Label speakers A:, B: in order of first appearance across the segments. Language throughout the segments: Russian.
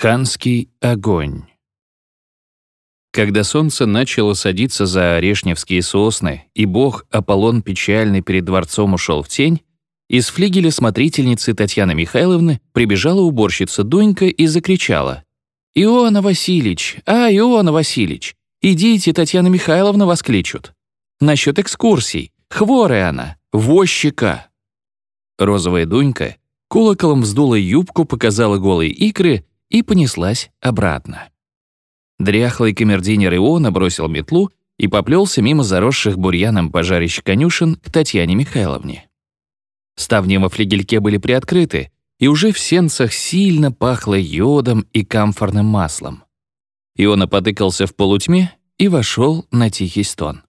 A: Ханский огонь. Когда солнце начало садиться за орешневские сосны, и бог Аполлон печальный перед дворцом ушел в тень, из флигеля смотрительницы Татьяны Михайловны прибежала уборщица Дунька и закричала. «Иоанна Васильевич! А, Иоанна Васильевич! Идите, Татьяна Михайловна вас кличут! Насчет экскурсий! Хворая она! Возчика!» Розовая Дунька колоколом вздула юбку, показала голые икры и понеслась обратно. Дряхлый камердинер Иона бросил метлу и поплелся мимо заросших бурьяном пожарищ конюшен к Татьяне Михайловне. Ставни во флигельке были приоткрыты, и уже в сенцах сильно пахло йодом и камфорным маслом. Иона потыкался в полутьме и вошел на тихий стон.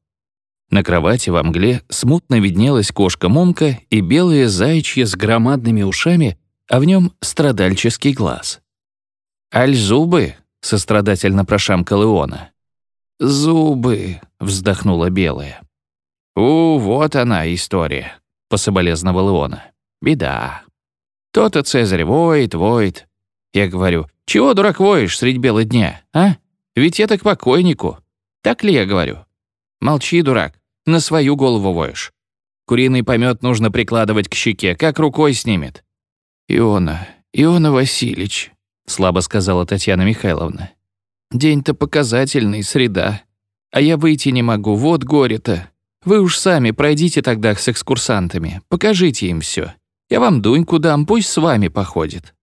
A: На кровати во мгле смутно виднелась кошка-момка и белые зайчья с громадными ушами, а в нем страдальческий глаз. «Аль зубы?» — сострадательно прошамкал Иона. «Зубы», — вздохнула белая. «У, вот она история», — пособолезновал Иона. «Беда. То-то Цезарь воет, воет. Я говорю, чего, дурак, воешь средь бела дня, а? Ведь это к покойнику. Так ли я говорю? Молчи, дурак, на свою голову воешь. Куриный помет нужно прикладывать к щеке, как рукой снимет. Иона, Иона Васильевич, слабо сказала Татьяна Михайловна. День-то показательный, среда. А я выйти не могу, вот горе-то. Вы уж сами пройдите тогда с экскурсантами, покажите им все. Я вам Дуньку дам, пусть с вами походит.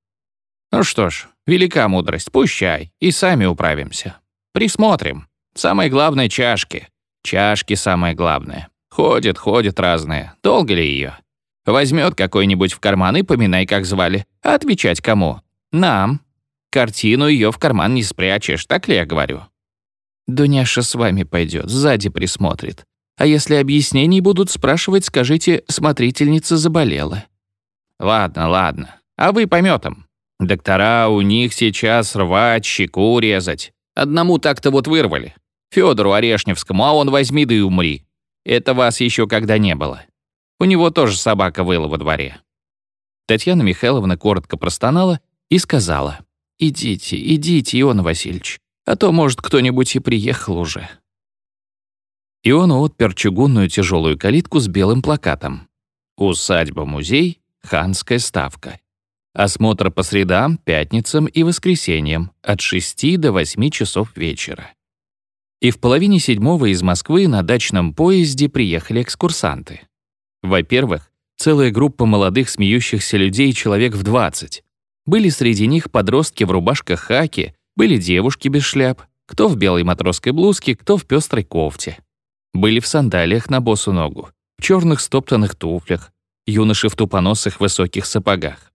A: Ну что ж, велика мудрость, пущай, и сами управимся. Присмотрим. Самое главное — чашки. Чашки самое главное. Ходят, ходят разные. Долго ли ее? Возьмет какой-нибудь в карман и поминай, как звали. А отвечать кому? Нам. Картину ее в карман не спрячешь, так ли я говорю? Дуняша с вами пойдет, сзади присмотрит. А если объяснений будут спрашивать, скажите, смотрительница заболела. Ладно, ладно. А вы пометом. Доктора у них сейчас рвать, щеку резать. Одному так-то вот вырвали. Федору Орешневскому, а он возьми да и умри. Это вас еще когда не было. У него тоже собака выла во дворе. Татьяна Михайловна коротко простонала и сказала. «Идите, идите, Ион Васильевич, а то, может, кто-нибудь и приехал уже». Ион отпер чугунную тяжелую калитку с белым плакатом. «Усадьба-музей, ханская ставка». Осмотр по средам, пятницам и воскресеньям от 6 до 8 часов вечера. И в половине седьмого из Москвы на дачном поезде приехали экскурсанты. Во-первых, целая группа молодых смеющихся людей человек в 20, были среди них подростки в рубашках хаки, были девушки без шляп, кто в белой матросской блузке, кто в пестрой кофте. Были в сандалиях на босу ногу, в черных стоптанных туфлях, юноши в тупоносых высоких сапогах.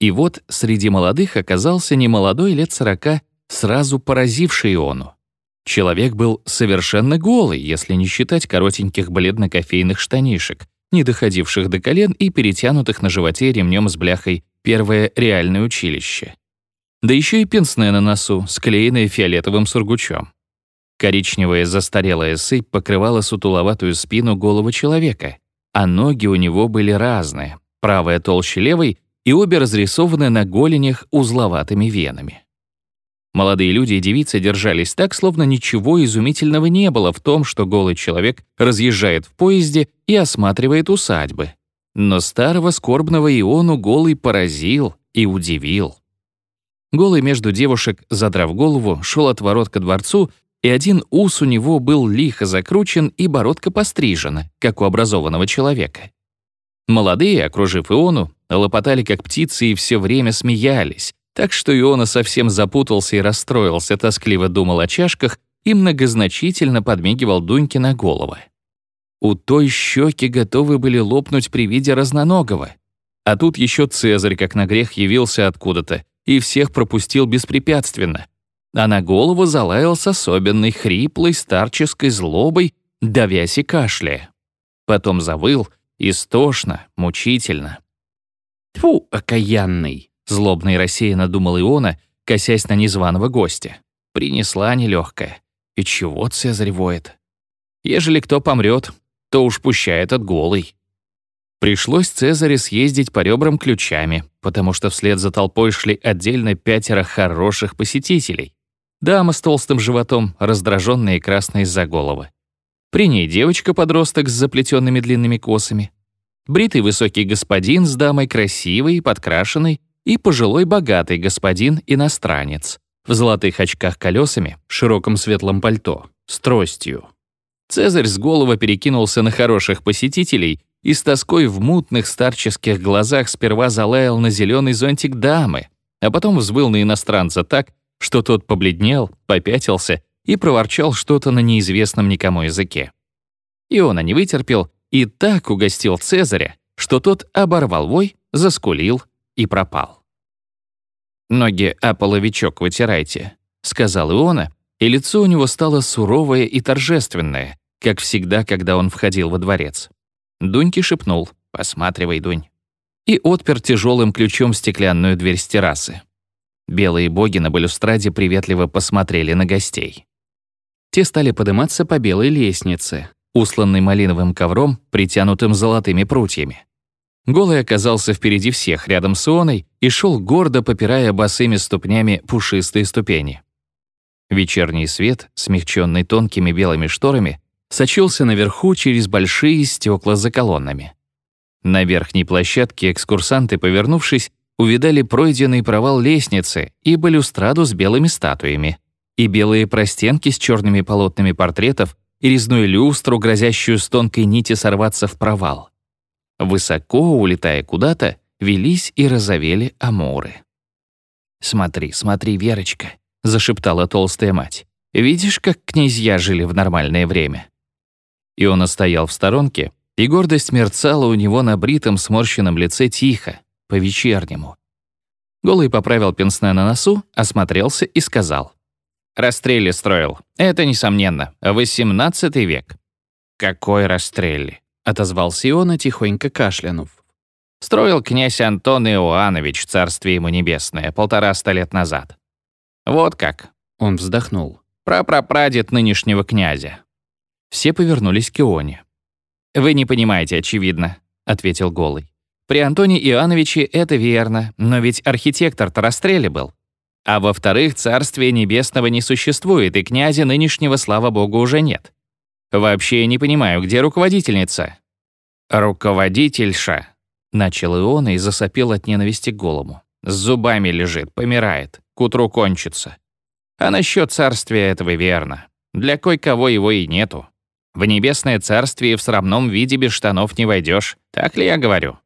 A: И вот среди молодых оказался немолодой лет сорока, сразу поразивший Иону. Человек был совершенно голый, если не считать коротеньких бледно-кофейных штанишек, не доходивших до колен и перетянутых на животе ремнем с бляхой первое реальное училище. Да еще и пенсне на носу, склеенное фиолетовым сургучом. Коричневая застарелая сыпь покрывала сутуловатую спину голого человека, а ноги у него были разные, правая толще левой и обе разрисованы на голенях узловатыми венами. Молодые люди и девицы держались так, словно ничего изумительного не было в том, что голый человек разъезжает в поезде и осматривает усадьбы, но старого скорбного Иону голый поразил и удивил. Голый между девушек, задрав голову, шел от ворот ко дворцу, и один ус у него был лихо закручен и бородка пострижена, как у образованного человека. Молодые, окружив Иону, лопотали как птицы и все время смеялись, так что Иона совсем запутался и расстроился, тоскливо думал о чашках и многозначительно подмигивал Дуньке на голову. У той щеки готовы были лопнуть при виде разноногого. А тут еще Цезарь, как на грех, явился откуда-то и всех пропустил беспрепятственно. А на голову залаял с особенной хриплой старческой злобой, давясь и кашляя. Потом завыл, истошно, мучительно. «Тьфу, окаянный!» — злобно и рассеянно думал Иона, косясь на незваного гостя. Принесла нелегкая. И чего Цезарь воет? Ежели кто помрет, то уж пущай этот голый. Пришлось Цезаре съездить по ребрам ключами, потому что вслед за толпой шли отдельно пятеро хороших посетителей. Дама с толстым животом, раздраженная и красная из-за головы. При ней девочка-подросток с заплетенными длинными косами. Бритый высокий господин с дамой красивой, подкрашенной, и пожилой богатый господин-иностранец в золотых очках колесами, широком светлом пальто, с тростью. Цезарь с головы перекинулся на хороших посетителей и с тоской в мутных старческих глазах сперва залаял на зеленый зонтик дамы, а потом взвыл на иностранца так, что тот побледнел, попятился и проворчал что-то на неизвестном никому языке. Иона не вытерпел и так угостил Цезаря, что тот оборвал вой, заскулил и пропал. «Ноги о половичок вытирайте», — сказал Иона, и лицо у него стало суровое и торжественное, как всегда, когда он входил во дворец. Дуньки шепнул «Посматривай, Дунь». И отпер тяжелым ключом стеклянную дверь с террасы. Белые боги на балюстраде приветливо посмотрели на гостей. Те стали подниматься по белой лестнице, усланной малиновым ковром, притянутым золотыми прутьями. Голый оказался впереди всех, рядом с Ионой, и шел гордо, попирая босыми ступнями пушистые ступени. Вечерний свет, смягченный тонкими белыми шторами, сочился наверху через большие стекла за колоннами. На верхней площадке экскурсанты, повернувшись, увидали пройденный провал лестницы и балюстраду с белыми статуями, и белые простенки с черными полотнами портретов, и резную люстру, грозящую с тонкой нити сорваться в провал. Высоко, улетая куда-то, велись и розовели амуры. «Смотри, смотри, Верочка», — зашептала толстая мать. «Видишь, как князья жили в нормальное время?» Иона стоял в сторонке, и гордость мерцала у него на бритом сморщенном лице тихо, по-вечернему. Голый поправил пенсне на носу, осмотрелся и сказал. «Расстрели строил. Это, несомненно, XVIII век». «Какой расстрели?» — отозвался Иона, тихонько кашлянув. «Строил князь Антон Иоаннович, царствие ему небесное, полтораста лет назад». «Вот как», — он вздохнул, — «прапрапрадед нынешнего князя. Все повернулись к Ионе. «Вы не понимаете, очевидно», — ответил Голый. «При Антоне Иоанновиче это верно, но ведь архитектор-то расстреле был. А во-вторых, Царствия Небесного не существует, и князя нынешнего, слава богу, уже нет. Вообще я не понимаю, где руководительница?» «Руководительша», — начал Иона и засопел от ненависти к голому. «С зубами лежит, помирает, к утру кончится. А насчет царствия этого верно. Для кой-кого его и нету. В небесное царствие в срамном виде без штанов не войдешь. Так ли я говорю?»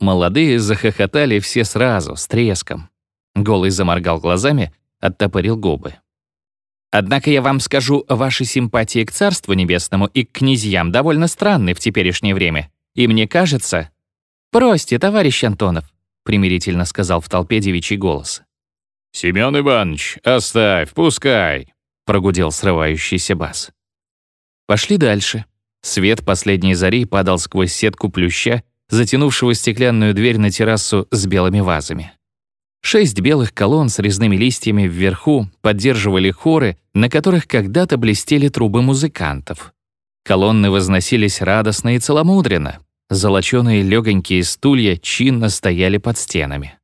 A: Молодые захохотали все сразу, с треском. Голый заморгал глазами, оттопорил губы. «Однако я вам скажу, ваши симпатии к Царству Небесному и к князьям довольно странны в теперешнее время. И мне кажется...» «Бросьте, товарищ Антонов», — примирительно сказал в толпе девичий голос.
B: «Семён Иванович, оставь, пускай», — прогудел срывающийся бас.
A: Пошли дальше. Свет последней зари падал сквозь сетку плюща, затянувшего стеклянную дверь на террасу с белыми вазами. Шесть белых колонн с резными листьями вверху поддерживали хоры, на которых когда-то блестели трубы музыкантов. Колонны возносились радостно и целомудренно. Золоченые легонькие стулья чинно стояли под стенами.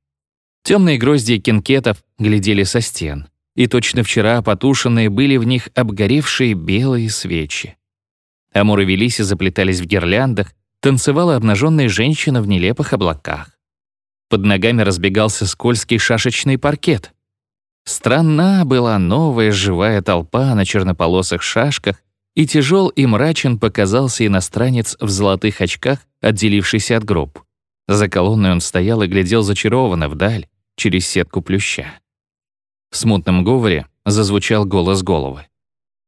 A: Темные грозди кинкетов глядели со стен и точно вчера потушенные были в них обгоревшие белые свечи. Амуры велись и заплетались в гирляндах, танцевала обнаженная женщина в нелепых облаках. Под ногами разбегался скользкий шашечный паркет. Странна была новая живая толпа на чернополосых шашках, и тяжел и мрачен показался иностранец в золотых очках, отделившийся от групп. За колонной он стоял и глядел зачарованно вдаль, через сетку плюща. В смутном говоре зазвучал голос головы.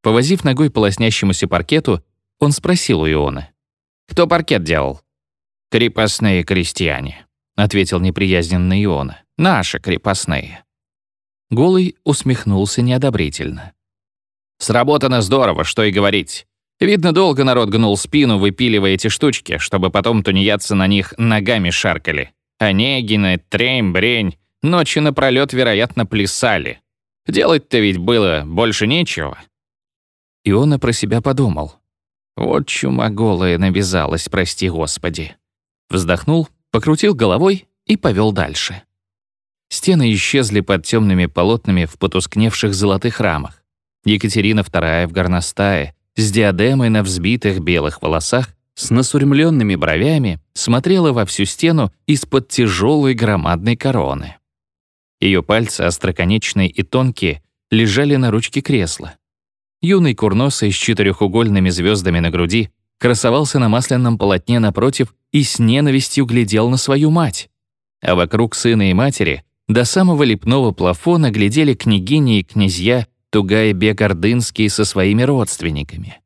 A: Повозив ногой по лоснящемуся паркету, он спросил у Иона. «Кто паркет делал?» «Крепостные крестьяне», — ответил неприязненно Иона. «Наши крепостные». Голый усмехнулся неодобрительно. «Сработано здорово, что и говорить. Видно, долго народ гнул спину, выпиливая эти штучки, чтобы потом тунеядцы на них ногами шаркали. Онегины, трень, брень. Ночи напролёт, вероятно, плясали. Делать-то ведь было больше нечего. И он и про себя подумал. Вот чума голая навязалась, прости господи. Вздохнул, покрутил головой и повел дальше. Стены исчезли под темными полотнами в потускневших золотых рамах. Екатерина II в горностае, с диадемой на взбитых белых волосах, с насурмленными бровями, смотрела во всю стену из-под тяжелой громадной короны. Ее пальцы, остроконечные и тонкие, лежали на ручке кресла. Юный курносый с четырехугольными звездами на груди красовался на масляном полотне напротив и с ненавистью глядел на свою мать. А вокруг сына и матери до самого лепного плафона глядели княгини и князья Тугай бег Ордынский со своими родственниками.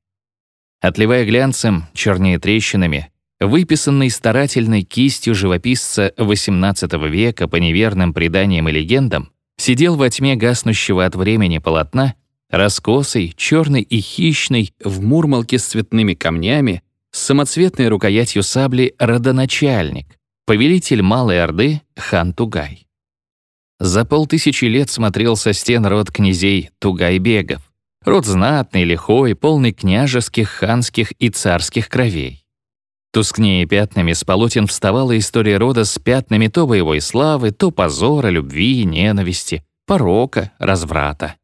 A: Отливая глянцем, чернее трещинами, выписанный старательной кистью живописца XVIII века по неверным преданиям и легендам, сидел во тьме гаснущего от времени полотна, раскосый, черный и хищный, в мурмалке с цветными камнями, с самоцветной рукоятью сабли родоначальник, повелитель Малой Орды хан Тугай. За полтысячи лет смотрел со стен род князей Тугайбегов. Род знатный, лихой, полный княжеских, ханских и царских кровей. Тускнее пятнами с полотен вставала история рода с пятнами то боевой славы, то позора, любви, ненависти, порока, разврата.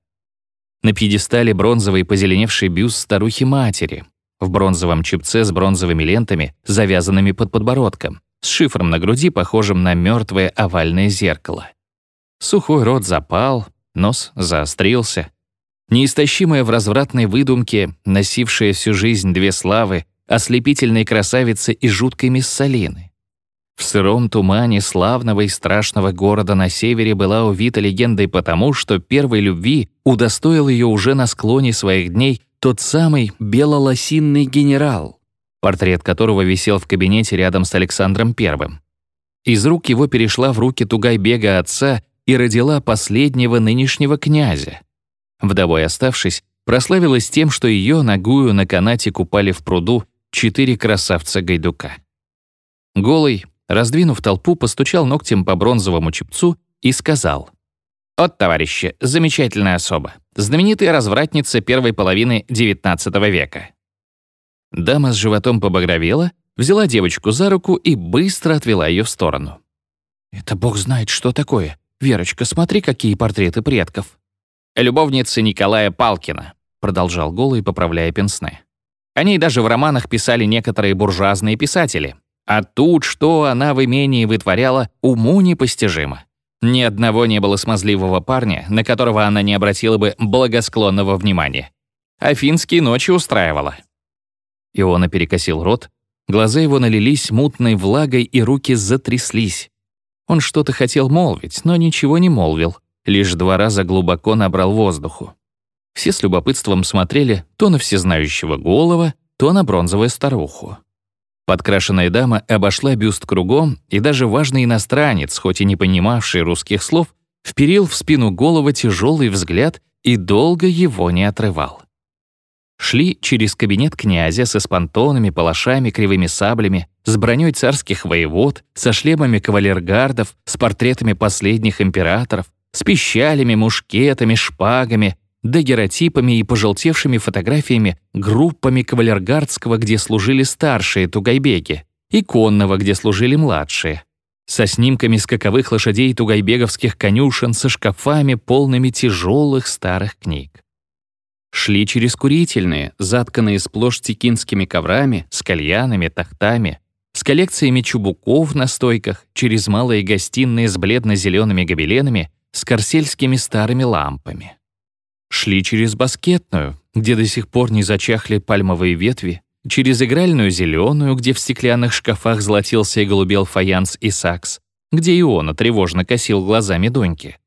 A: На пьедестале бронзовый позеленевший бюст старухи-матери, в бронзовом чепце с бронзовыми лентами, завязанными под подбородком, с шифром на груди, похожим на мертвое овальное зеркало. Сухой рот запал, нос заострился. Неистощимая в развратной выдумке, носившая всю жизнь две славы, ослепительной красавицы и жуткой миссалины. В сыром тумане славного и страшного города на севере была увита легендой потому, что первой любви удостоил ее уже на склоне своих дней тот самый белолосинный генерал, портрет которого висел в кабинете рядом с Александром I. Из рук его перешла в руки Тугайбега отца и родила последнего нынешнего князя. Вдовой оставшись, прославилась тем, что ее ногую на канате купали в пруду четыре красавца-гайдука. Голый, раздвинув толпу, постучал ногтем по бронзовому чепцу и сказал. «От, товарищи, замечательная особа, знаменитая развратница первой половины XIX века». Дама с животом побагровела, взяла девочку за руку и быстро отвела ее в сторону. «Это бог знает, что такое», «Верочка, смотри, какие портреты предков». «Любовница Николая Палкина», — продолжал Голый, поправляя пенсне. О ней даже в романах писали некоторые буржуазные писатели. А тут, что она в имении вытворяла, уму непостижимо. Ни одного не было смазливого парня, на которого она не обратила бы благосклонного внимания. Афинские ночи устраивала. Иона перекосил рот, глаза его налились мутной влагой и руки затряслись. Он что-то хотел молвить, но ничего не молвил, лишь два раза глубоко набрал воздуху. Все с любопытством смотрели то на всезнающего голова, то на бронзовую старуху. Подкрашенная дама обошла бюст кругом, и даже важный иностранец, хоть и не понимавший русских слов, вперил в спину голова тяжелый взгляд и долго его не отрывал. Шли через кабинет князя со спонтонами, палашами, кривыми саблями, с броней царских воевод, со шлемами кавалергардов, с портретами последних императоров, с пищалями, мушкетами, шпагами, дагеротипами и пожелтевшими фотографиями группами кавалергардского, где служили старшие тугайбеги, и конного, где служили младшие, со снимками скаковых лошадей тугайбеговских конюшен со шкафами, полными тяжелых старых книг. Шли через курительные, затканные сплошь текинскими коврами, с кальянами, тахтами, с коллекциями чубуков на стойках, через малые гостиные с бледно-зелеными гобеленами, с корсельскими старыми лампами. Шли через баскетную, где до сих пор не зачахли пальмовые ветви, через игральную зеленую, где в стеклянных шкафах золотился и голубел фаянс и сакс, где Иона тревожно косил глазами Доньки.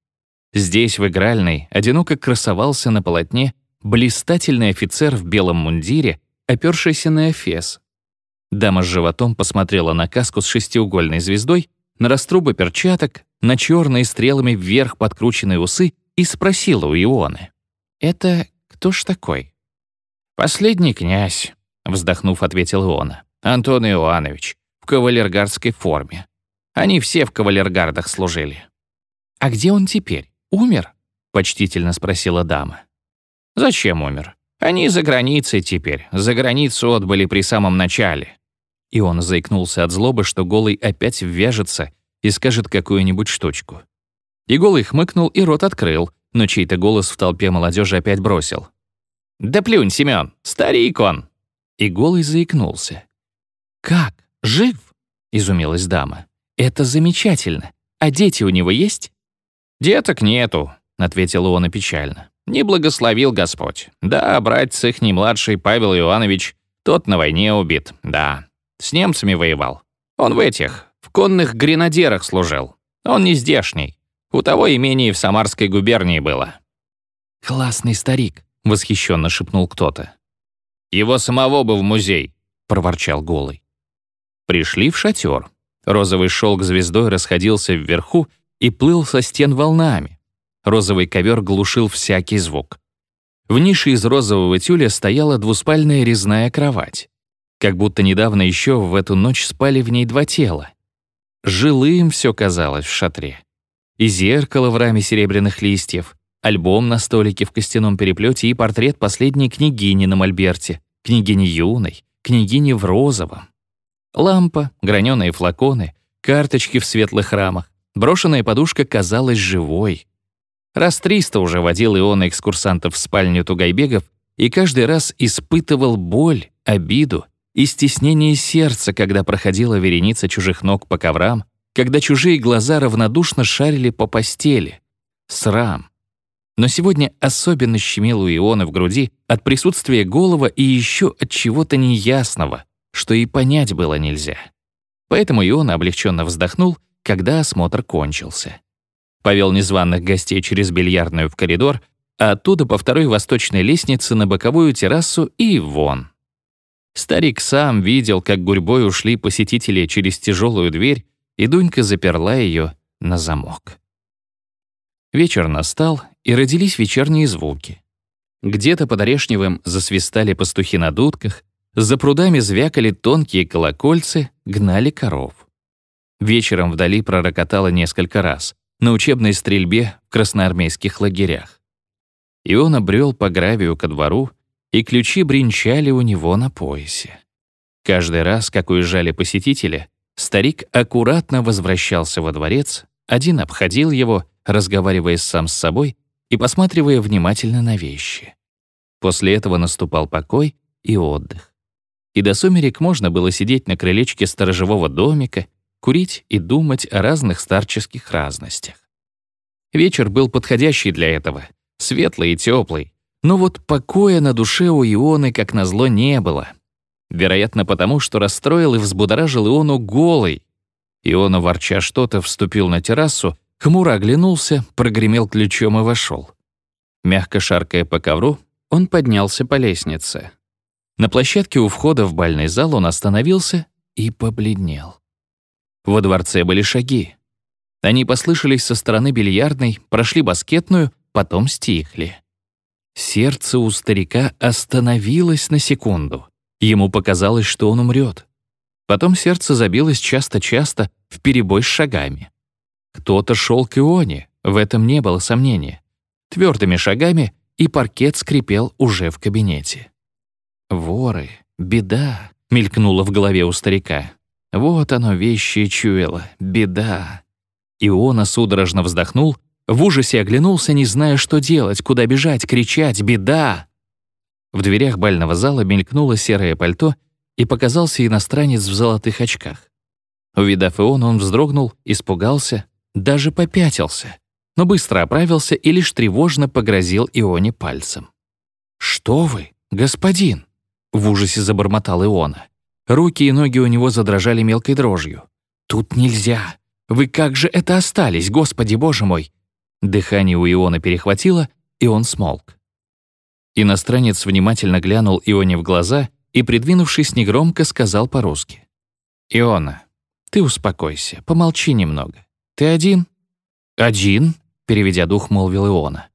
A: Здесь, в игральной, одиноко красовался на полотне блистательный офицер в белом мундире, опершийся на эфес. Дама с животом посмотрела на каску с шестиугольной звездой, на раструбы перчаток, на черные стрелами вверх подкрученные усы и спросила у Ионы. «Это кто ж такой?» «Последний князь», — вздохнув, ответил Иона. «Антон Иоаннович, в кавалергардской форме. Они все в кавалергардах служили». «А где он теперь? Умер?» — почтительно спросила дама. Зачем умер? Они за границей теперь, за границу отбыли при самом начале. И он заикнулся от злобы, что Голый опять ввяжется и скажет какую-нибудь штучку. И Голый хмыкнул и рот открыл, но чей-то голос в толпе молодежи опять бросил. «Да плюнь, Семён, старик он!» И Голый заикнулся. «Как? Жив?» — изумилась дама. «Это замечательно. А дети у него есть?»
B: «Деток нету», — ответил он печально. «Не благословил Господь. Да, братец их не младший Павел Иванович, тот на войне убит, да. С немцами воевал. Он в этих, в конных гренадерах служил. Он не здешний. У того имение в Самарской губернии было».
A: «Классный старик», — восхищенно шепнул кто-то.
B: «Его самого бы в музей», — проворчал Голый.
A: Пришли в шатер. Розовый шелк звездой расходился вверху и плыл со стен волнами. Розовый ковер глушил всякий звук. В нише из розового тюля стояла двуспальная резная кровать. Как будто недавно еще в эту ночь спали в ней два тела. Жилым все казалось в шатре. И зеркало в раме серебряных листьев, альбом на столике в костяном переплете и портрет последней княгини на мольберте, княгини юной, княгини в розовом. Лампа, граненые флаконы, карточки в светлых рамах, брошенная подушка казалась живой. Раз триста уже водил Иона экскурсантов в спальню Тугайбегов и каждый раз испытывал боль, обиду и стеснение сердца, когда проходила вереница чужих ног по коврам, когда чужие глаза равнодушно шарили по постели. Срам. Но сегодня особенно щемило у Иона в груди от присутствия голова и еще от чего-то неясного, что и понять было нельзя. Поэтому Иона облегченно вздохнул, когда осмотр кончился. Повел незваных гостей через бильярдную в коридор, а оттуда по второй восточной лестнице на боковую террасу и вон. Старик сам видел, как гурьбой ушли посетители через тяжелую дверь, и Дунька заперла ее на замок. Вечер настал, и родились вечерние звуки. Где-то под Орешневым засвистали пастухи на дудках, за прудами звякали тонкие колокольцы, гнали коров. Вечером вдали пророкотало несколько раз, на учебной стрельбе в красноармейских лагерях. И он обрел по гравию ко двору, и ключи бренчали у него на поясе. Каждый раз, как уезжали посетители, старик аккуратно возвращался во дворец, один обходил его, разговаривая сам с собой и посматривая внимательно на вещи. После этого наступал покой и отдых. И до сумерек можно было сидеть на крылечке сторожевого домика, курить и думать о разных старческих разностях. Вечер был подходящий для этого, светлый и теплый, но вот покоя на душе у Ионы, как назло, не было. Вероятно, потому что расстроил и взбудоражил Иону голый. Иона, ворча что-то, вступил на террасу, хмуро оглянулся, прогремел ключом и вошел. Мягко шаркая по ковру, он поднялся по лестнице. На площадке у входа в бальный зал он остановился и побледнел. Во дворце были шаги. Они послышались со стороны бильярдной, прошли баскетную, потом стихли. Сердце у старика остановилось на секунду. Ему показалось, что он умрет. Потом сердце забилось часто-часто, в перебой с шагами. Кто-то шел к Ионе, в этом не было сомнения. Твердыми шагами, и паркет скрипел уже в кабинете. «Воры, беда», — мелькнуло в голове у старика. «Вот оно, вещи чуяло, беда». Иона судорожно вздохнул в ужасе оглянулся, не зная, что делать, куда бежать, кричать «Беда!». В дверях бального зала мелькнуло серое пальто, и показался иностранец в золотых очках. Увидав Иона, он вздрогнул, испугался, даже попятился, но быстро оправился и лишь тревожно погрозил Ионе пальцем. «Что вы, господин?» — в ужасе забормотал Иона. Руки и ноги у него задрожали мелкой дрожью. «Тут нельзя! Вы как же это остались, Господи Боже мой! Дыхание у Иона перехватило, и он смолк. Иностранец внимательно глянул Ионе в глаза и, придвинувшись негромко, сказал по-русски. «Иона, ты успокойся, помолчи немного. Ты один?» «Один?» — переведя дух, молвил Иона.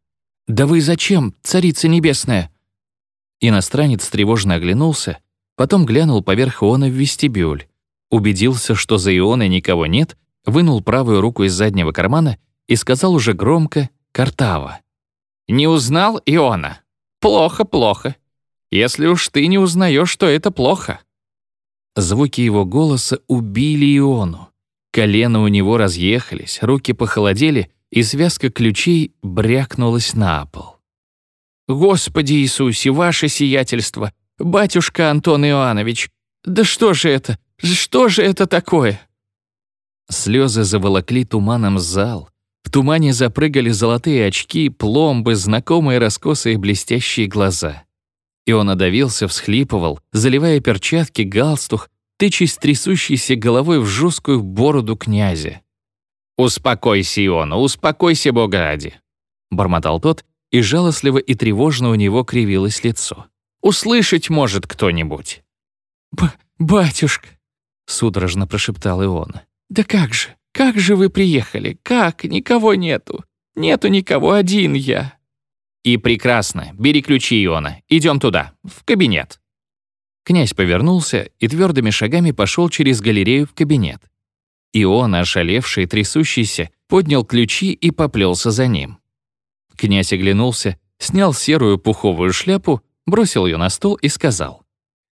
A: «Да вы зачем, царица небесная?» Иностранец тревожно оглянулся, потом глянул поверх Иона в вестибюль, убедился, что за Ионой никого нет, вынул правую руку из заднего кармана и сказал уже громко, картаво. «Не узнал Иона? Плохо, плохо. Если уж ты не узнаешь, то это плохо». Звуки его голоса убили Иону. Колено у него разъехались, руки похолодели, и связка ключей брякнулась на пол. «Господи Иисусе, ваше сиятельство! Батюшка Антон Иоаннович! Да что же это? Что же это такое?» Слезы заволокли туманом зал. В тумане запрыгали золотые очки, пломбы, знакомые раскосые блестящие глаза. И он одавился, всхлипывал, заливая перчатки, галстух, тычась трясущейся головой в жесткую бороду князя.
B: «Успокойся, Иона, успокойся, Бога ради!»
A: Бормотал тот, и жалостливо и тревожно у него кривилось лицо.
B: «Услышать может кто-нибудь!»
A: «Батюшка!» — судорожно прошептал Иона. «Да как же, как же вы приехали? Как? Никого нету. Нету никого, один я».
B: «И прекрасно. Бери ключи, Иона. Идем туда, в кабинет».
A: Князь повернулся и твердыми шагами пошел через галерею в кабинет. Иона, ошалевший, трясущийся, поднял ключи и поплелся за ним. Князь оглянулся, снял серую пуховую шляпу, бросил ее на стол и сказал.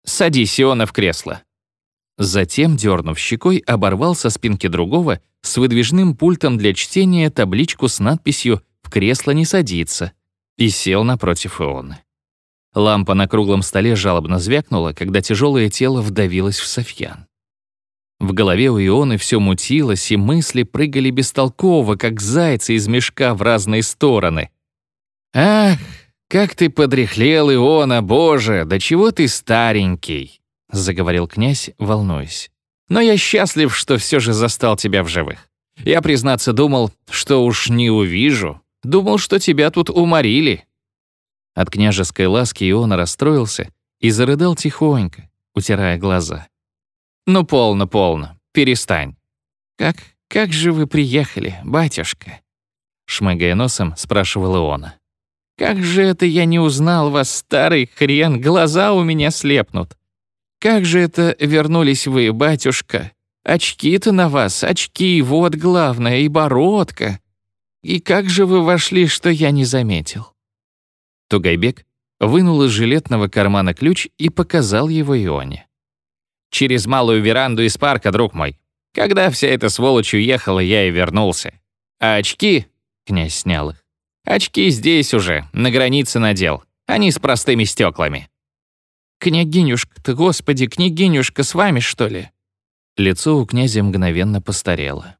B: «Садись, Иона, в кресло».
A: Затем, дернув щекой, оборвал со спинки другого с выдвижным пультом для чтения табличку с надписью «В кресло не садиться» и сел напротив Ионы. Лампа на круглом столе жалобно звякнула, когда тяжелое тело вдавилось в Софьян. В голове у Ионы все мутилось, и мысли прыгали бестолково, как зайцы из мешка в разные стороны.
B: «Ах, как ты подряхлел, Иона, боже, да чего ты старенький!» — заговорил князь, волнуясь. «Но я счастлив, что все же застал тебя в живых. Я, признаться, думал, что уж не увижу. Думал, что тебя тут уморили».
A: От княжеской ласки Иона расстроился и зарыдал тихонько, утирая глаза.
B: «Ну, полно, полно, перестань».
A: «Как, как же вы приехали, батюшка?» Шмыгая носом, спрашивал Иона. «Как же это я не узнал вас, старый хрен, глаза у меня слепнут. Как же это вернулись вы, батюшка? Очки-то на вас, очки, вот главное, и бородка. И как же вы вошли, что я не заметил?» Тугайбек вынул из жилетного кармана ключ и показал его Ионе.
B: «Через малую веранду из парка, друг мой. Когда вся эта сволочь уехала, я и вернулся. А очки...» — князь снял их. «Очки здесь уже, на границе надел. Они с простыми стеклами.
A: «Княгинюшка-то, господи, княгинюшка, с вами, что ли?» Лицо у князя мгновенно постарело.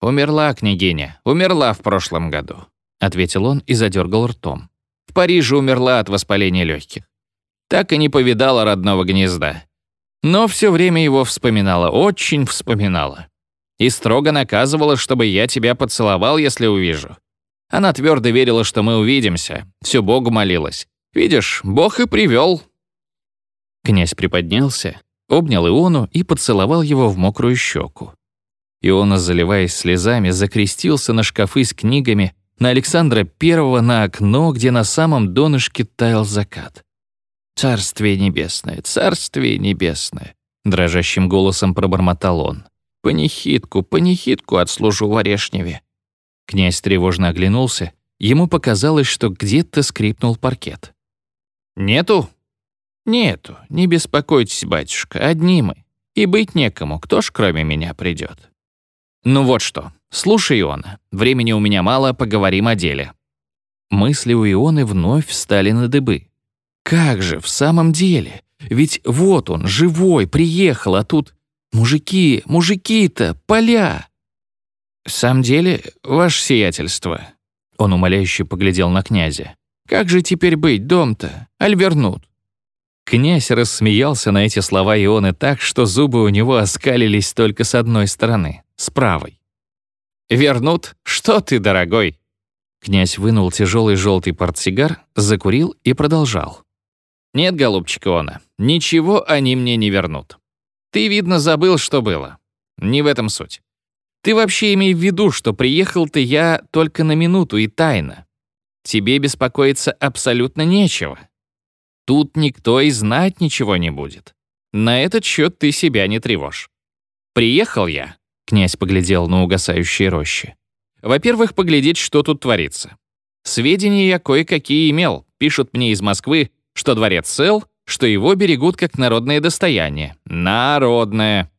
B: «Умерла княгиня, умерла в прошлом году», — ответил он и задергал ртом. «В Париже умерла от воспаления легких. Так и не повидала родного гнезда. Но все время его вспоминала, очень вспоминала. И строго наказывала, чтобы я тебя поцеловал, если увижу. Она твердо верила, что мы увидимся, все Богу молилась. Видишь, Бог и привел,
A: Князь приподнялся, обнял Иону и поцеловал его в мокрую щеку. Иона, заливаясь слезами, закрестился на шкафы с книгами, на Александра Первого, на окно, где на самом донышке таял закат. «Царствие небесное, царствие небесное!» Дрожащим голосом пробормотал он. «Панихидку, панихидку отслужу в Орешневе». Князь тревожно оглянулся. Ему показалось, что где-то скрипнул паркет.
B: «Нету?»
A: «Нету, не беспокойтесь, батюшка, одни мы. И быть некому, кто ж кроме меня придет.
B: «Ну вот что, слушай, Иона, времени у меня мало, поговорим о деле».
A: Мысли у Ионы вновь встали на дыбы. «Как же, в самом деле? Ведь вот он, живой, приехал, а тут... Мужики, мужики-то, поля!» «В самом деле, ваше сиятельство...» Он умоляюще поглядел на князя. «Как же теперь быть, дом-то? Аль вернут?» Князь рассмеялся на эти слова Ионы так, что зубы у него оскалились только с одной стороны, с правой.
B: «Вернут? Что ты, дорогой?»
A: Князь вынул тяжелый желтый портсигар, закурил и продолжал.
B: «Нет, голубчик Иона, ничего они мне не вернут. Ты, видно, забыл, что было. Не в этом суть. Ты вообще имей в виду, что приехал ты я только на минуту и тайно. Тебе беспокоиться абсолютно нечего. Тут никто и знать ничего не будет. На этот счет ты себя не тревожь. Приехал я, князь поглядел на угасающие рощи. Во-первых, поглядеть, что тут творится. Сведения я кое-какие имел. Пишут мне из Москвы, что дворец цел, что его берегут как народное достояние. Народное.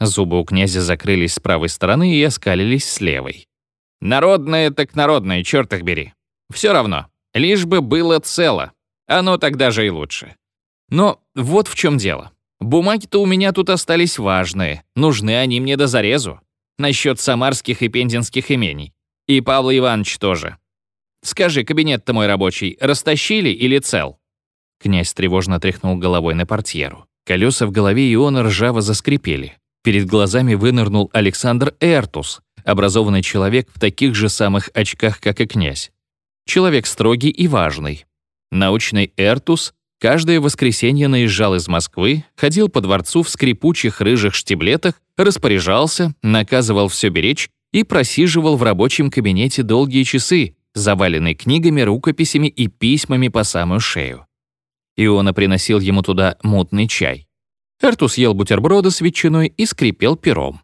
B: Зубы у князя закрылись с правой стороны и оскалились с левой. Народное так народное, черт их бери. Все равно, лишь бы было цело. Оно тогда же и лучше. Но вот в чем дело. Бумаги-то у меня тут остались важные. Нужны они мне до зарезу. Насчет самарских и пензенских имений. И Павла Иванович тоже. Скажи, кабинет-то мой рабочий растащили или цел?» Князь тревожно тряхнул головой на портьеру. Колеса в голове Иона ржаво заскрипели. Перед глазами вынырнул Александр Эртус, образованный человек в таких же самых очках, как и князь. Человек строгий и важный. Научный Эртус каждое воскресенье наезжал из Москвы, ходил по дворцу в скрипучих рыжих штиблетах, распоряжался, наказывал все беречь и просиживал в рабочем кабинете долгие часы, заваленный книгами, рукописями и письмами по самую шею. Иона приносил ему туда мутный чай. Эртус ел бутерброды с ветчиной и скрипел пером.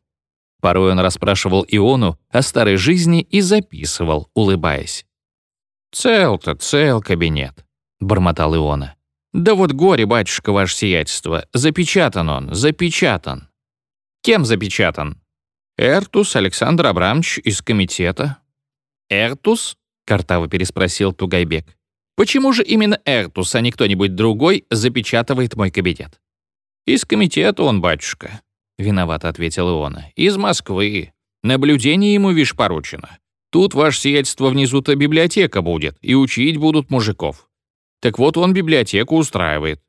B: Порой он расспрашивал Иону о старой жизни и записывал, улыбаясь. «Цел-то, цел кабинет», — бормотал Иона. «Да вот горе, батюшка, ваше сиятельство, запечатан он, запечатан». «Кем запечатан?» «Эртус Александр Абрамович из комитета». «Эртус?» — картаво переспросил Тугайбек. «Почему же именно Эртус, а не кто-нибудь другой, запечатывает мой кабинет?» «Из комитета он, батюшка», — виновато ответил Иона. «Из Москвы. Наблюдение ему, вишь, поручено. Тут, ваше сиятельство, внизу-то библиотека будет, и учить будут мужиков. Так вот он библиотеку устраивает».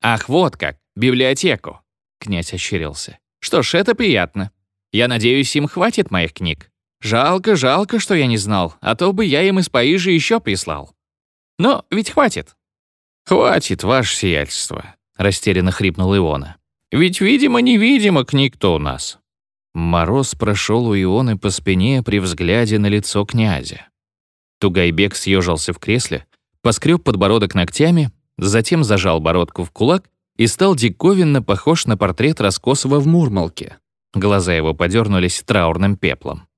B: «Ах, вот как, библиотеку», — князь ощерился. «Что ж, это приятно. Я надеюсь, им хватит моих книг». Жалко, жалко, что я не знал, а то бы я им из Парижа еще прислал. Но ведь хватит. Хватит, ваше сиятельство, растерянно хрипнул Иона. Ведь видимо-невидимо книг-то у нас. Мороз прошел у Ионы по спине при взгляде на лицо князя. Тугайбек съежился в кресле, поскреб подбородок ногтями, затем зажал бородку в кулак и стал диковинно похож на портрет Раскосова в Мурмалке. Глаза его подернулись траурным пеплом.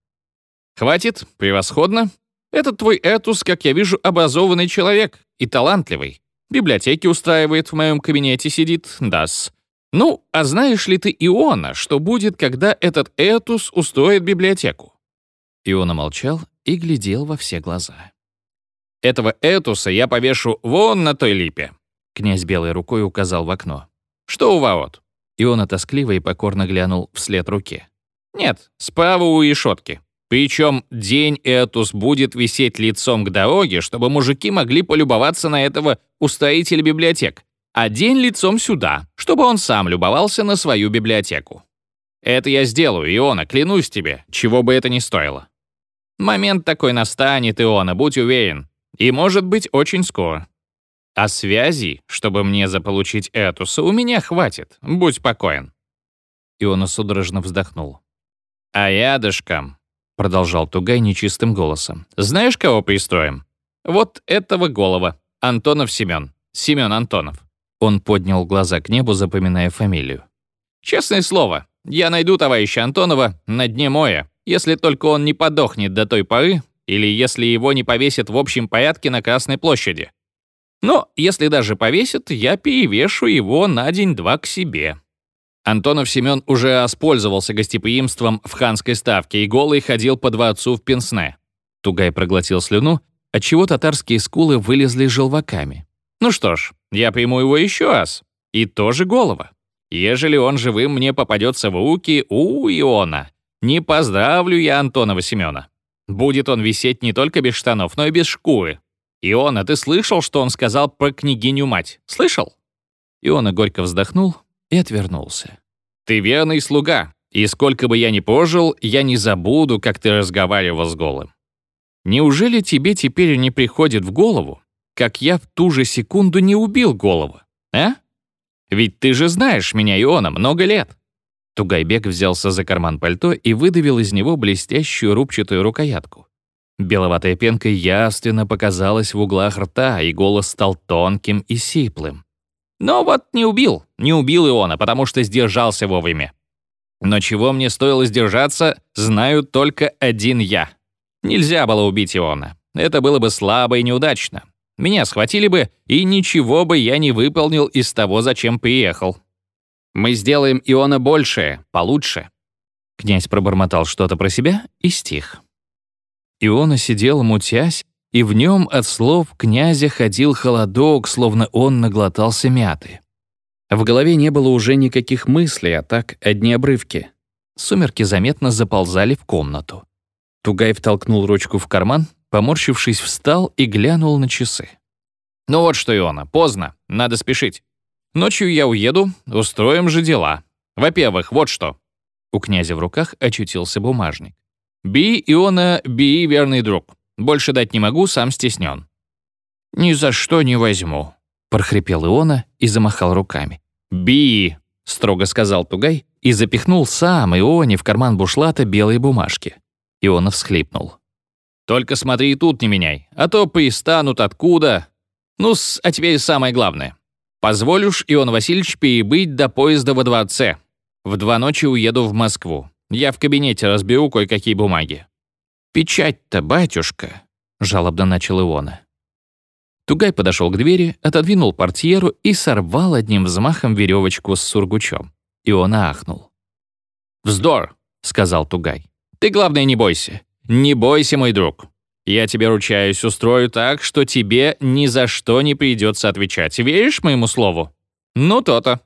B: Хватит, превосходно. Этот твой Этус, как я вижу, образованный человек и талантливый. Библиотеки устраивает, в моем кабинете сидит, дас. Ну, а знаешь ли ты Иона, что будет, когда этот Этус устроит библиотеку?» Иона молчал и глядел во все глаза. «Этого Этуса я повешу вон на той липе», — князь белой рукой указал в окно. «Что у ворот?» Иона тоскливо и покорно глянул вслед руке. «Нет, справа у решетки. Причем день Этус будет висеть лицом к дороге, чтобы мужики могли полюбоваться на этого устроителя библиотек, а день лицом сюда, чтобы он сам любовался на свою библиотеку. Это я сделаю, Иона, клянусь тебе, чего бы это ни стоило. Момент такой настанет, Иона, будь уверен. И может быть очень скоро. А связей, чтобы мне заполучить Этуса, у меня хватит, будь покоен. Иона судорожно вздохнул. А ядышком продолжал Тугай нечистым голосом. «Знаешь, кого пристроим? Вот этого голова. Антонов Семен. Семен Антонов». Он поднял глаза к небу, запоминая фамилию. «Честное слово, я найду товарища Антонова на дне моря, если только он не подохнет до той поры, или если его не повесят в общем порядке на Красной площади. Но если даже повесят, я перевешу его на день-два к себе. Антонов Семен уже воспользовался гостеприимством в ханской ставке и голый ходил по дворцу в Пенсне. Тугай проглотил слюну, отчего татарские скулы вылезли желваками. Ну что ж, я приму его еще раз. И тоже голова. Ежели он живым мне попадется в руки у Иона, не поздравлю я Антонова Семена. Будет он висеть не только без штанов, но и без шкуры. Иона, ты слышал, что он сказал про княгиню-мать? Слышал? Иона горько вздохнул, и отвернулся. «Ты верный слуга, и сколько бы я ни пожил, я не забуду, как ты разговаривал с голым. Неужели тебе теперь не приходит в голову, как я в ту же секунду не убил голову, а? Ведь ты же знаешь меня, Иона, много лет». Тугайбек взялся за карман пальто и выдавил из него блестящую рубчатую рукоятку. Беловатая пенка явственно показалась в углах рта, и голос стал тонким и сиплым. Но вот не убил, не убил Иона, потому что сдержался вовремя. Но чего мне стоило сдержаться, знаю только один я. Нельзя было убить Иона. Это было бы слабо и неудачно. Меня схватили бы, и ничего бы я не выполнил из того, зачем приехал. Мы сделаем Иона большее, получше». Князь пробормотал что-то про себя и стих. Иона сидел, мутясь, и в нем от слов князя ходил холодок, словно он наглотался мяты. В голове не было уже никаких мыслей, а так одни обрывки. Сумерки заметно заползали в комнату. Тугай втолкнул ручку в карман, поморщившись, встал и глянул на часы. «Ну вот что, Иона, поздно, надо спешить. Ночью я уеду, устроим же дела. Во-первых, вот что». У князя в руках очутился бумажник. «Би, Иона, би, верный друг. Больше дать не могу, сам стеснен». «Ни за что не возьму», — прохрипел Иона и замахал руками. «Би!» — строго сказал Тугай и запихнул сам Ионе в карман бушлата белые бумажки. Иона всхлипнул. «Только смотри тут не меняй, а то пристанут откуда. Ну-с, а теперь самое главное. Позволишь, Ион Васильевич, перебыть до поезда во дворце. В два ночи уеду в Москву. Я в кабинете разберу кое-какие бумаги». «Печать-то, батюшка», — жалобно начал Иона. Тугай подошел к двери, отодвинул портьеру и сорвал одним взмахом веревочку с сургучом. И он ахнул. «Вздор!» — сказал Тугай. «Ты, главное, не бойся. Не бойся, мой друг. Я тебе ручаюсь, устрою так, что тебе ни за что не придется отвечать. Веришь моему слову? Ну, то-то».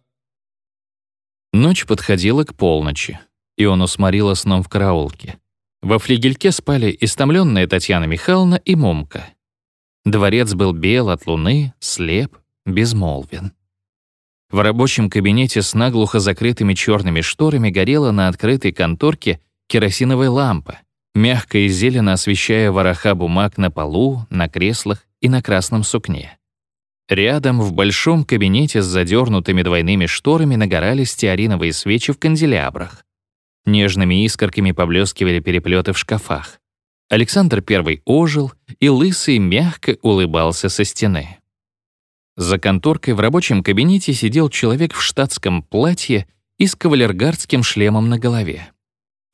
A: Ночь подходила к полночи, и он усморила сном в караулке. Во флигельке спали истомленная Татьяна Михайловна и Момка. Дворец был бел от луны, слеп, безмолвен. В рабочем кабинете с наглухо закрытыми черными шторами горела на открытой конторке керосиновая лампа, мягко и зелено освещая вороха бумаг на полу, на креслах и на красном сукне. Рядом в большом кабинете с задернутыми двойными шторами нагорали стеариновые свечи в канделябрах. Нежными искорками поблескивали переплеты в шкафах. Александр I ожил, и лысый мягко улыбался со стены. За конторкой в рабочем кабинете сидел человек в штатском платье и с кавалергардским шлемом на голове.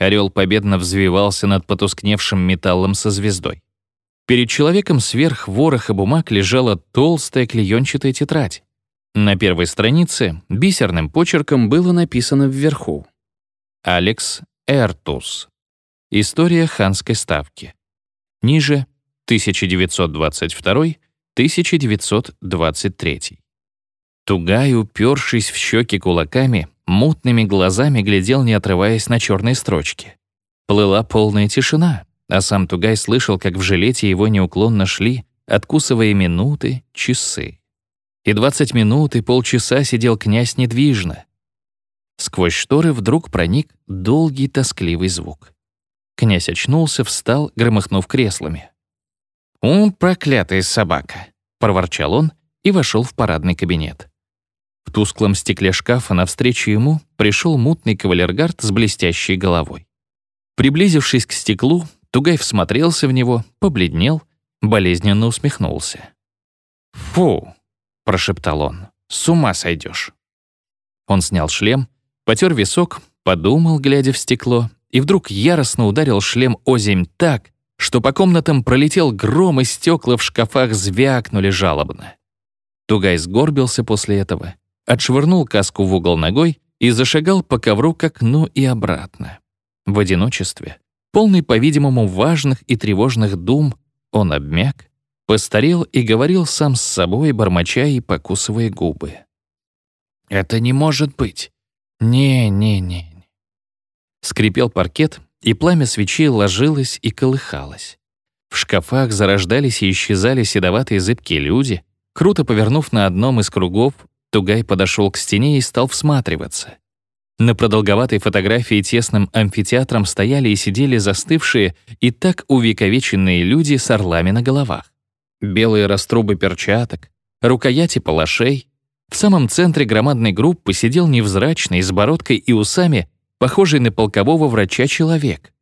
A: Орел победно взвивался над потускневшим металлом со звездой. Перед человеком сверх вороха бумаг лежала толстая клеенчатая тетрадь. На первой странице бисерным почерком было написано вверху «Алекс Эртус, История ханской ставки. Ниже 1922-1923. Тугай, упершись в щеки кулаками, мутными глазами глядел, не отрываясь на черные строчки. Плыла полная тишина, а сам Тугай слышал, как в жилете его неуклонно шли, откусывая минуты, часы. И 20 минут, и полчаса сидел князь недвижно. Сквозь шторы вдруг проник долгий тоскливый звук. Князь очнулся, встал, громыхнув креслами. «Ум, проклятая собака!» — проворчал он и вошел в парадный кабинет. В тусклом стекле шкафа навстречу ему пришел мутный кавалергард с блестящей головой. Приблизившись к стеклу, Тугай всмотрелся в него, побледнел, болезненно усмехнулся. «Фу!» — прошептал он. «С ума сойдешь!» Он снял шлем, потер висок, подумал, глядя в стекло, и вдруг яростно ударил шлем озимь так, что по комнатам пролетел гром, и стекла в шкафах звякнули жалобно. Тугай сгорбился после этого, отшвырнул каску в угол ногой и зашагал по ковру к окну и обратно. В одиночестве, полный, по-видимому, важных и тревожных дум, он обмяк, постарел и говорил сам с собой, бормоча и покусывая губы. «Это не может быть! Не-не-не, Скрипел паркет, и пламя свечей ложилось и колыхалось. В шкафах зарождались и исчезали седоватые зыбкие люди. Круто повернув на одном из кругов, Тугай подошел к стене и стал всматриваться. На продолговатой фотографии тесным амфитеатром стояли и сидели застывшие и так увековеченные люди с орлами на головах. Белые раструбы перчаток, рукояти палашей. В самом центре громадной группы сидел невзрачный, с бородкой и усами, похожий на полкового врача человек.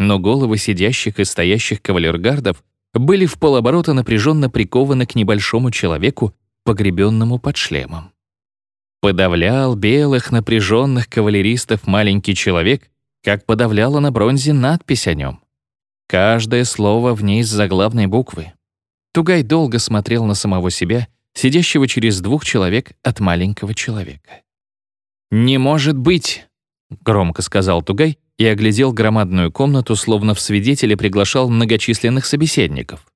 A: Но головы сидящих и стоящих кавалергардов были в полоборота напряженно прикованы к небольшому человеку, погребенному под шлемом. Подавлял белых напряженных кавалеристов маленький человек, как подавляла на бронзе надпись о нем. Каждое слово в ней с заглавной буквы. Тугай долго смотрел на самого себя, сидящего через двух человек от маленького человека. «Не может быть!» — громко сказал Тугай и оглядел громадную комнату, словно в свидетели приглашал многочисленных собеседников.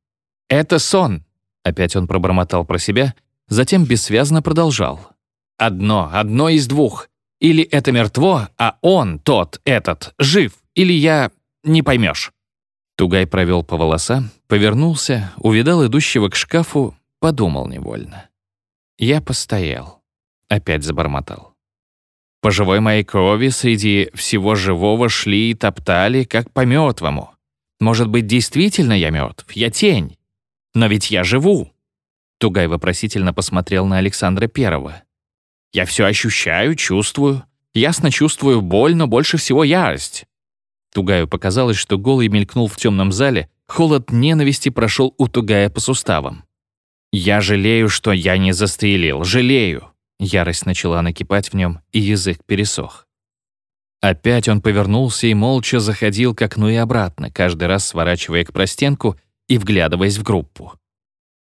A: «Это сон!» — опять он пробормотал про себя, затем бессвязно продолжал. «Одно, одно из двух. Или это мертво, а он, тот, этот, жив, или я... не поймешь». Тугай провел по волосам, повернулся, увидал идущего к шкафу, подумал невольно. «Я постоял», — опять забормотал. По живой моей крови среди всего живого шли и топтали, как по мертвому. Может быть, действительно я мертв, я тень. Но ведь я живу. Тугай вопросительно посмотрел на Александра Первого. Я все ощущаю, чувствую. Ясно чувствую боль, но больше всего ярость. Тугаю показалось, что голый мелькнул в темном зале, холод ненависти прошел у Тугая по суставам. «Я жалею, что я не застрелил, жалею. Ярость начала накипать в нем, и язык пересох. Опять он повернулся и молча заходил к окну и обратно, каждый раз сворачивая к простенку и вглядываясь в группу.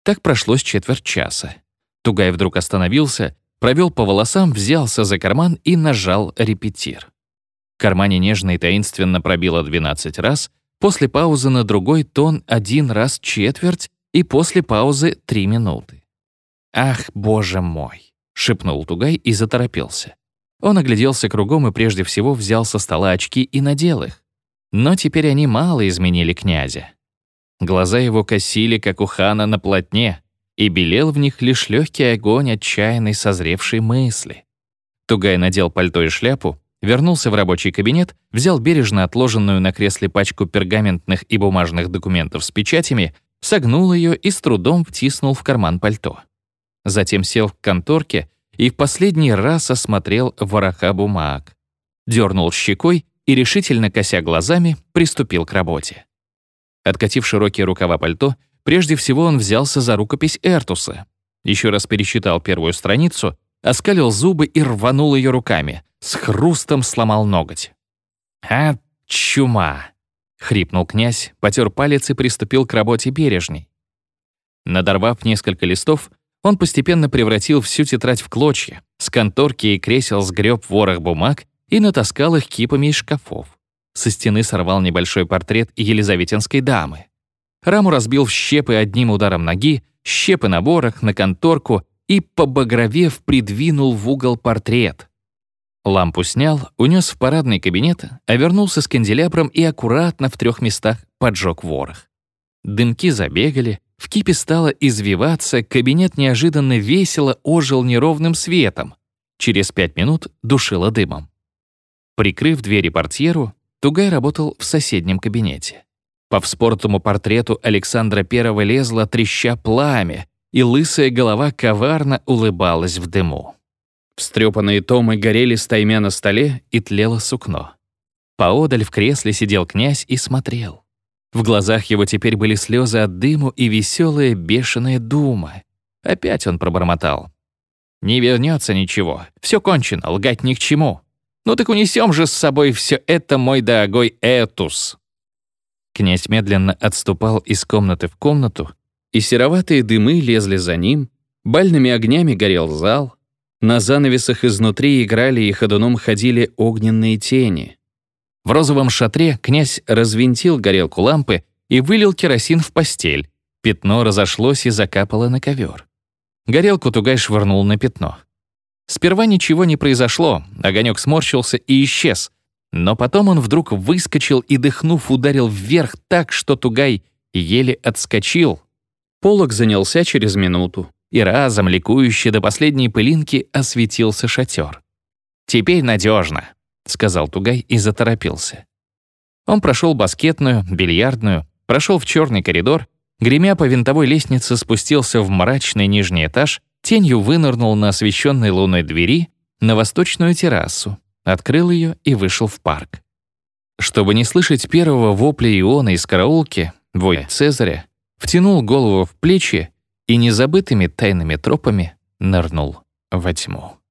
A: Так прошлось четверть часа. Тугай вдруг остановился, провел по волосам, взялся за карман и нажал репетир. В кармане нежно и таинственно пробило 12 раз, после паузы на другой тон один раз четверть и после паузы три минуты. Ах, боже мой! — шепнул Тугай и заторопился. Он огляделся кругом и прежде всего взял со стола очки и надел их. Но теперь они мало изменили князя. Глаза его косили, как у хана на полотне, и белел в них лишь легкий огонь отчаянной созревшей мысли. Тугай надел пальто и шляпу, вернулся в рабочий кабинет, взял бережно отложенную на кресле пачку пергаментных и бумажных документов с печатями, согнул ее и с трудом втиснул в карман пальто. Затем сел в конторке и в последний раз осмотрел вороха бумаг. Дернул щекой и, решительно кося глазами, приступил к работе. Откатив широкие рукава пальто, прежде всего он взялся за рукопись Эртуса. Еще раз пересчитал первую страницу, оскалил зубы и рванул ее руками. С хрустом сломал ноготь. «А, чума!» — хрипнул князь, потер палец и приступил к работе бережней. Надорвав несколько листов, он постепенно превратил всю тетрадь в клочья, с конторки и кресел сгреб ворох бумаг и натаскал их кипами из шкафов. Со стены сорвал небольшой портрет елизаветинской дамы. Раму разбил в щепы одним ударом ноги, щепы на ворох, на конторку и, побагровев, придвинул в угол портрет. Лампу снял, унес в парадный кабинет, а вернулся с канделябром и аккуратно в трех местах поджег ворох. Дымки забегали, в кипе стало извиваться, кабинет неожиданно весело ожил неровным светом. Через пять минут душило дымом. Прикрыв двери портьеру, Тугай работал в соседнем кабинете. По вспортому портрету Александра I лезла треща пламя, и лысая голова коварно улыбалась в дыму. Встрепанные томы горели стаймя на столе, и тлело сукно. Поодаль в кресле сидел князь и смотрел. В глазах его теперь были слезы от дыму и веселая бешеная дума. Опять он пробормотал. «Не вернется ничего. Все кончено, лгать ни к чему. Ну так унесем же с собой все это, мой дорогой Этус». Князь медленно отступал из комнаты в комнату, и сероватые дымы лезли за ним, бальными огнями горел зал, на занавесах изнутри играли и ходуном ходили огненные тени — в розовом шатре князь развинтил горелку лампы и вылил керосин в постель. Пятно разошлось и закапало на ковер. Горелку Тугай швырнул на пятно. Сперва ничего не произошло, огонек сморщился и исчез. Но потом он вдруг выскочил и, дыхнув, ударил вверх так, что Тугай еле отскочил. Полок занялся через минуту, и разом, ликующе до последней пылинки, осветился шатер. «Теперь надежно. — сказал Тугай и заторопился. Он прошел баскетную, бильярдную, прошел в черный коридор, гремя по винтовой лестнице спустился в мрачный нижний этаж, тенью вынырнул на освещенной луной двери на восточную террасу, открыл ее и вышел в парк. Чтобы не слышать первого вопля Иона из караулки, вой Цезаря, втянул голову в плечи и незабытыми тайными тропами нырнул во тьму.